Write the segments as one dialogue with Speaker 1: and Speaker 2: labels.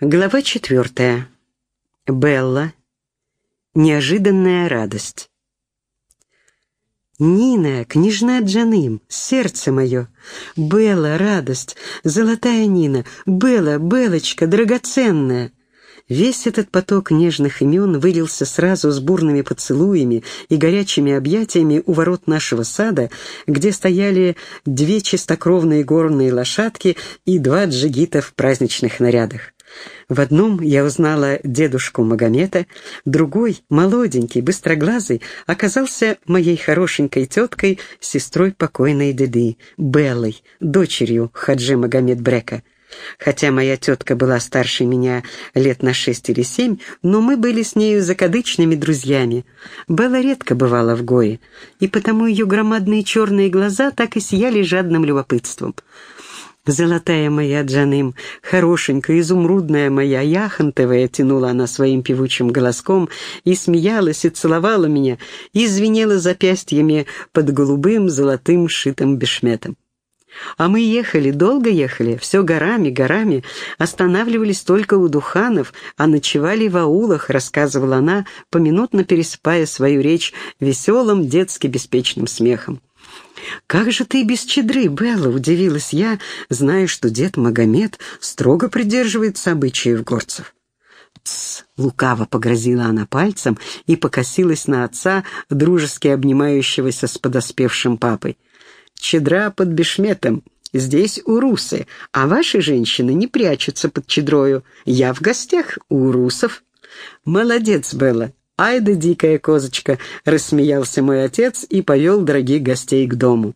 Speaker 1: Глава четвертая. Белла. Неожиданная радость. «Нина, княжна Джаным, сердце мое! Белла, радость! Золотая Нина! Белла, Белочка, драгоценная!» Весь этот поток нежных имен вылился сразу с бурными поцелуями и горячими объятиями у ворот нашего сада, где стояли две чистокровные горные лошадки и два джигита в праздничных нарядах. В одном я узнала дедушку Магомета, другой, молоденький, быстроглазый, оказался моей хорошенькой теткой, сестрой покойной деды, Беллой, дочерью Хаджи Магомед Брека. Хотя моя тетка была старше меня лет на шесть или семь, но мы были с нею закадычными друзьями. Белла редко бывала в Гое, и потому ее громадные черные глаза так и сияли жадным любопытством — «Золотая моя Джаным, хорошенькая, изумрудная моя, яхонтовая!» тянула она своим певучим голоском и смеялась, и целовала меня, и звенела запястьями под голубым золотым шитым бешметом. А мы ехали, долго ехали, все горами, горами, останавливались только у Духанов, а ночевали в аулах, рассказывала она, поминутно пересыпая свою речь веселым, детски беспечным смехом. «Как же ты без чедры, Белла?» — удивилась я, зная, что дед Магомед строго придерживается обычаев горцев. «Тсс!» — лукаво погрозила она пальцем и покосилась на отца, дружески обнимающегося с подоспевшим папой. «Чедра под бешметом. Здесь у русы, а ваши женщины не прячутся под чедрою. Я в гостях у русов». «Молодец, Белла. «Ай да дикая козочка!» — рассмеялся мой отец и повел дорогих гостей к дому.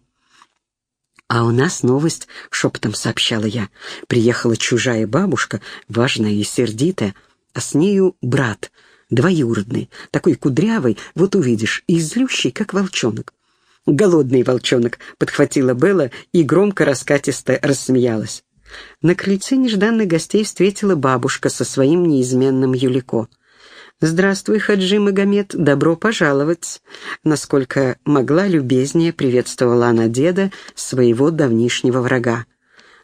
Speaker 1: «А у нас новость», — шепотом сообщала я. «Приехала чужая бабушка, важная и сердитая, а с нею брат, двоюродный, такой кудрявый, вот увидишь, и злющий, как волчонок». «Голодный волчонок», — подхватила Белла и громко раскатисто рассмеялась. На крыльце нежданных гостей встретила бабушка со своим неизменным Юлико. «Здравствуй, Хаджи Магомед, добро пожаловать!» Насколько могла, любезнее приветствовала она деда, своего давнишнего врага.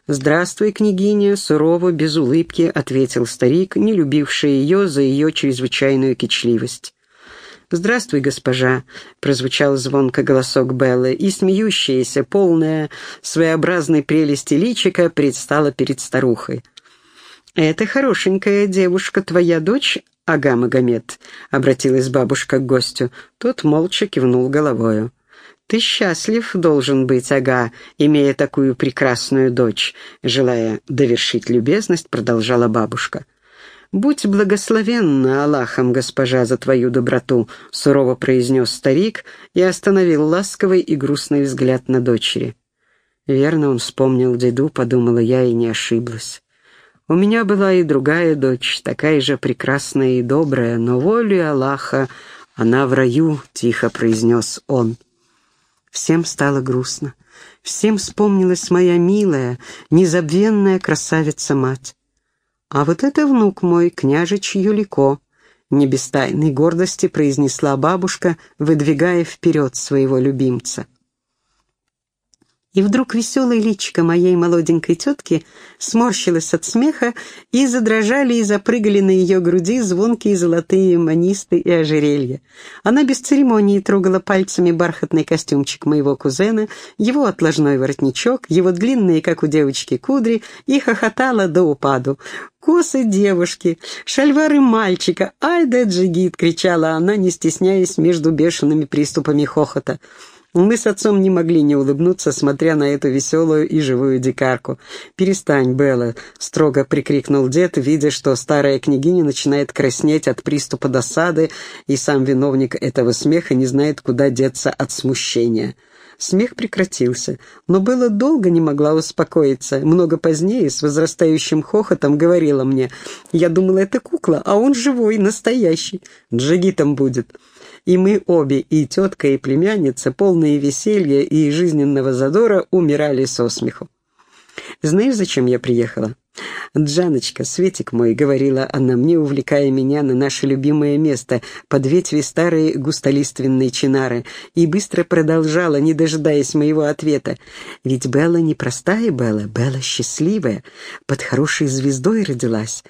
Speaker 1: «Здравствуй, княгиня!» — сурово, без улыбки ответил старик, не любивший ее за ее чрезвычайную кичливость. «Здравствуй, госпожа!» — прозвучал звонко голосок Беллы, и смеющаяся, полная своеобразной прелести личика предстала перед старухой. «Это хорошенькая девушка, твоя дочь, «Ага, Магомед», — обратилась бабушка к гостю. Тот молча кивнул головою. «Ты счастлив должен быть, ага, имея такую прекрасную дочь», — желая довершить любезность, продолжала бабушка. «Будь благословенна Аллахом, госпожа, за твою доброту», — сурово произнес старик и остановил ласковый и грустный взгляд на дочери. Верно он вспомнил деду, подумала я и не ошиблась. У меня была и другая дочь, такая же прекрасная и добрая, но волю Аллаха она в раю, — тихо произнес он. Всем стало грустно. Всем вспомнилась моя милая, незабвенная красавица-мать. А вот это внук мой, княжич Юлико, не без тайной гордости произнесла бабушка, выдвигая вперед своего любимца. И вдруг веселое личико моей молоденькой тетки сморщилось от смеха, и задрожали и запрыгали на ее груди звонкие золотые манисты и ожерелья. Она без церемонии трогала пальцами бархатный костюмчик моего кузена, его отложной воротничок, его длинные, как у девочки, кудри, и хохотала до упаду. «Косы девушки, шальвары мальчика, ай да джигит!» — кричала она, не стесняясь между бешеными приступами хохота. Мы с отцом не могли не улыбнуться, смотря на эту веселую и живую дикарку. «Перестань, Белла!» — строго прикрикнул дед, видя, что старая княгиня начинает краснеть от приступа досады, и сам виновник этого смеха не знает, куда деться от смущения. Смех прекратился, но Белла долго не могла успокоиться. Много позднее, с возрастающим хохотом, говорила мне, «Я думала, это кукла, а он живой, настоящий. Джигитом будет». И мы обе, и тетка, и племянница, полные веселья и жизненного задора, умирали со смеху. Знаешь, зачем я приехала? «Джаночка, Светик мой», — говорила она мне, увлекая меня на наше любимое место, под ветви старой густолиственной чинары, и быстро продолжала, не дожидаясь моего ответа. «Ведь Белла не простая Белла, Белла счастливая, под хорошей звездой родилась.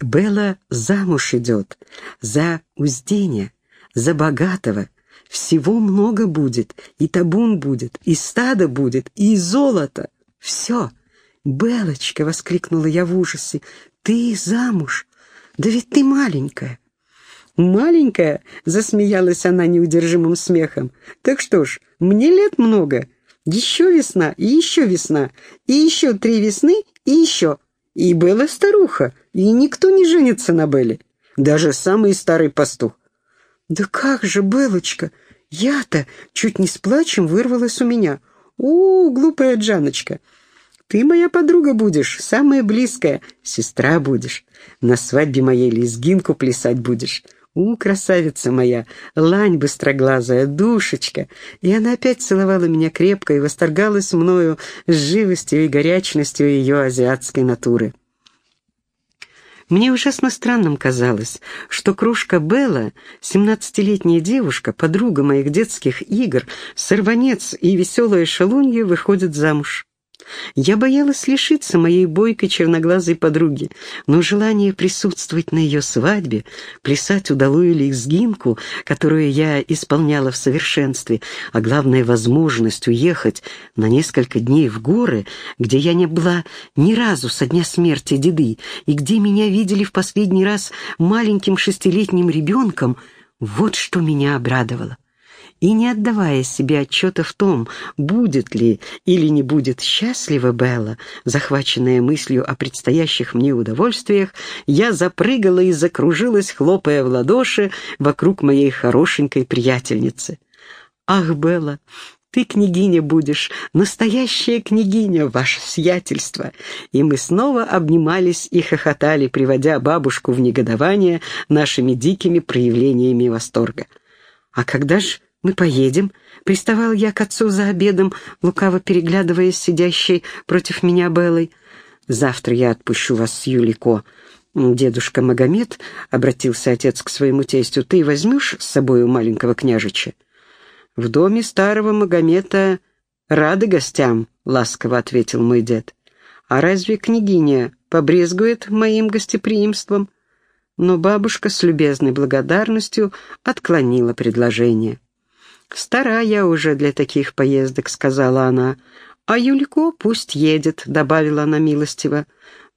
Speaker 1: Белла замуж идет, за Узденя, за богатого. Всего много будет, и табун будет, и стадо будет, и золото. Все. «Белочка!» — воскликнула я в ужасе. «Ты замуж? Да ведь ты маленькая!» «Маленькая?» — засмеялась она неудержимым смехом. «Так что ж, мне лет много. Еще весна, и еще весна, и еще три весны, и еще. И Белла старуха, и никто не женится на Белле. Даже самый старый пастух. «Да как же, Белочка, я-то чуть не с плачем вырвалась у меня. О, глупая Джаночка, ты моя подруга будешь, самая близкая, сестра будешь. На свадьбе моей лезгинку плясать будешь». «У, красавица моя, лань быстроглазая, душечка!» И она опять целовала меня крепко и восторгалась мною с живостью и горячностью ее азиатской натуры. Мне ужасно странным казалось, что кружка Белла, семнадцатилетняя девушка, подруга моих детских игр, сорванец и веселая шалунья, выходит замуж. Я боялась лишиться моей бойкой черноглазой подруги, но желание присутствовать на ее свадьбе, плясать удалую лезгинку, которую я исполняла в совершенстве, а главное, возможность уехать на несколько дней в горы, где я не была ни разу со дня смерти деды, и где меня видели в последний раз маленьким шестилетним ребенком, вот что меня обрадовало и не отдавая себе отчета в том, будет ли или не будет счастлива Белла, захваченная мыслью о предстоящих мне удовольствиях, я запрыгала и закружилась, хлопая в ладоши вокруг моей хорошенькой приятельницы. «Ах, Белла, ты княгиня будешь, настоящая княгиня, ваше сиятельство!» И мы снова обнимались и хохотали, приводя бабушку в негодование нашими дикими проявлениями восторга. «А когда ж мы поедем?» — приставал я к отцу за обедом, лукаво переглядываясь сидящей против меня Беллой. «Завтра я отпущу вас с Юлико. Дедушка Магомед, — обратился отец к своему тестю, — ты возьмешь с собой у маленького княжича?» «В доме старого Магомета рады гостям», — ласково ответил мой дед. «А разве княгиня побрезгует моим гостеприимством?» Но бабушка с любезной благодарностью отклонила предложение. «Стара я уже для таких поездок», — сказала она. «А Юлько пусть едет», — добавила она милостиво.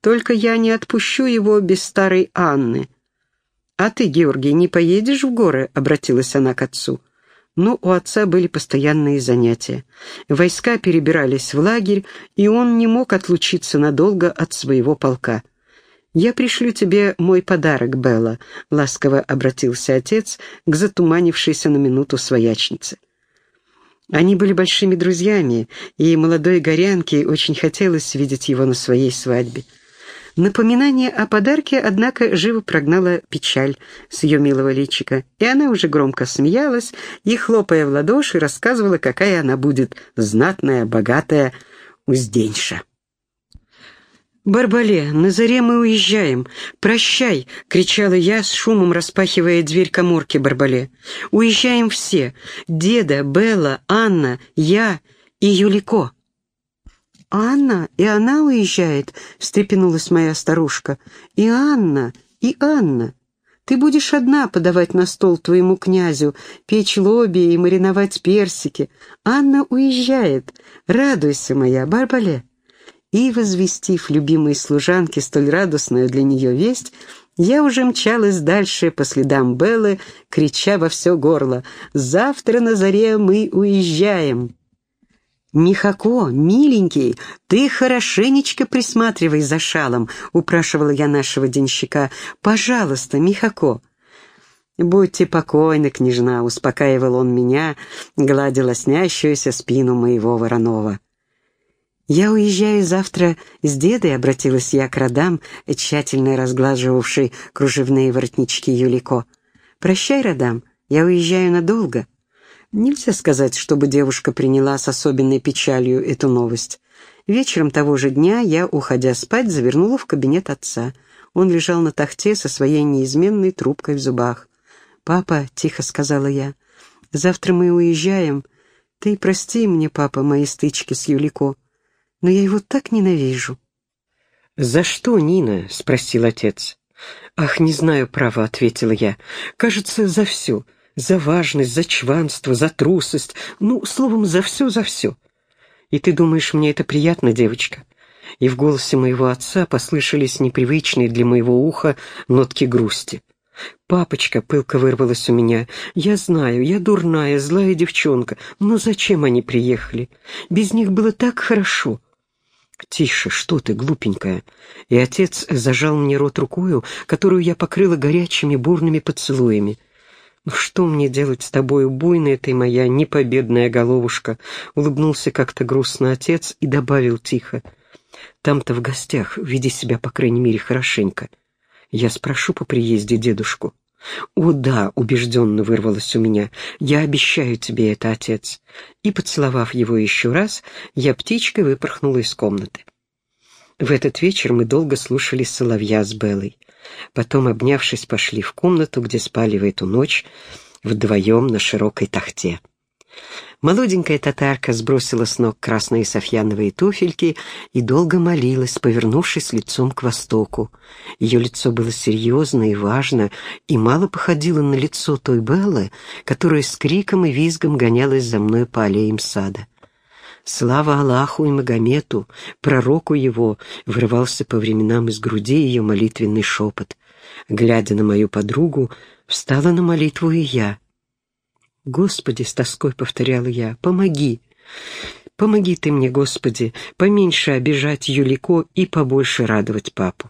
Speaker 1: «Только я не отпущу его без старой Анны». «А ты, Георгий, не поедешь в горы?» — обратилась она к отцу. Но у отца были постоянные занятия. Войска перебирались в лагерь, и он не мог отлучиться надолго от своего полка. «Я пришлю тебе мой подарок, Белла», — ласково обратился отец к затуманившейся на минуту своячнице. Они были большими друзьями, и молодой горянке очень хотелось видеть его на своей свадьбе. Напоминание о подарке, однако, живо прогнало печаль с ее милого личика, и она уже громко смеялась и, хлопая в ладоши, рассказывала, какая она будет знатная, богатая узденьша. «Барбале, на заре мы уезжаем. Прощай!» — кричала я, с шумом распахивая дверь коморки Барбале. «Уезжаем все. Деда, Белла, Анна, я и Юлико». «Анна? И она уезжает?» — встрепенулась моя старушка. «И Анна, и Анна. Ты будешь одна подавать на стол твоему князю, печь лоби и мариновать персики. Анна уезжает. Радуйся, моя Барбале». И, возвестив любимой служанке столь радостную для нее весть, я уже мчалась дальше по следам Беллы, крича во все горло «Завтра на заре мы уезжаем!» «Михако, миленький, ты хорошенечко присматривай за шалом», — упрашивала я нашего денщика. «Пожалуйста, Михако». «Будьте покойны, княжна», — успокаивал он меня, гладя снящуюся спину моего Воронова. «Я уезжаю завтра с дедой», — обратилась я к родам, тщательно разглаживавшей кружевные воротнички Юлико. «Прощай, родам, я уезжаю надолго». Нельзя сказать, чтобы девушка приняла с особенной печалью эту новость. Вечером того же дня я, уходя спать, завернула в кабинет отца. Он лежал на тахте со своей неизменной трубкой в зубах. «Папа», — тихо сказала я, — «завтра мы уезжаем. Ты прости мне, папа, мои стычки с Юлико но я его так ненавижу». «За что, Нина?» — спросил отец. «Ах, не знаю, право», — ответила я. «Кажется, за все. За важность, за чванство, за трусость. Ну, словом, за все, за все. И ты думаешь, мне это приятно, девочка?» И в голосе моего отца послышались непривычные для моего уха нотки грусти. «Папочка», — пылко вырвалась у меня, — «я знаю, я дурная, злая девчонка, но зачем они приехали? Без них было так хорошо». «Тише, что ты, глупенькая!» И отец зажал мне рот рукою, которую я покрыла горячими бурными поцелуями. «Ну что мне делать с тобою, буйная ты моя непобедная головушка?» Улыбнулся как-то грустно отец и добавил тихо. «Там-то в гостях, веди себя, по крайней мере, хорошенько. Я спрошу по приезде дедушку». «О да», — убежденно вырвалось у меня, — «я обещаю тебе это, отец». И, поцеловав его еще раз, я птичкой выпорхнула из комнаты. В этот вечер мы долго слушали соловья с Беллой. Потом, обнявшись, пошли в комнату, где спали в эту ночь вдвоем на широкой тахте. Молоденькая татарка сбросила с ног красные софьяновые туфельки и долго молилась, повернувшись лицом к востоку. Ее лицо было серьезно и важно, и мало походило на лицо той Беллы, которая с криком и визгом гонялась за мной по аллеям сада. Слава Аллаху и Магомету, пророку его, вырывался по временам из груди ее молитвенный шепот. Глядя на мою подругу, встала на молитву и я — «Господи!» — с тоской повторяла я. «Помоги! Помоги ты мне, Господи, поменьше обижать Юлико и побольше радовать папу!»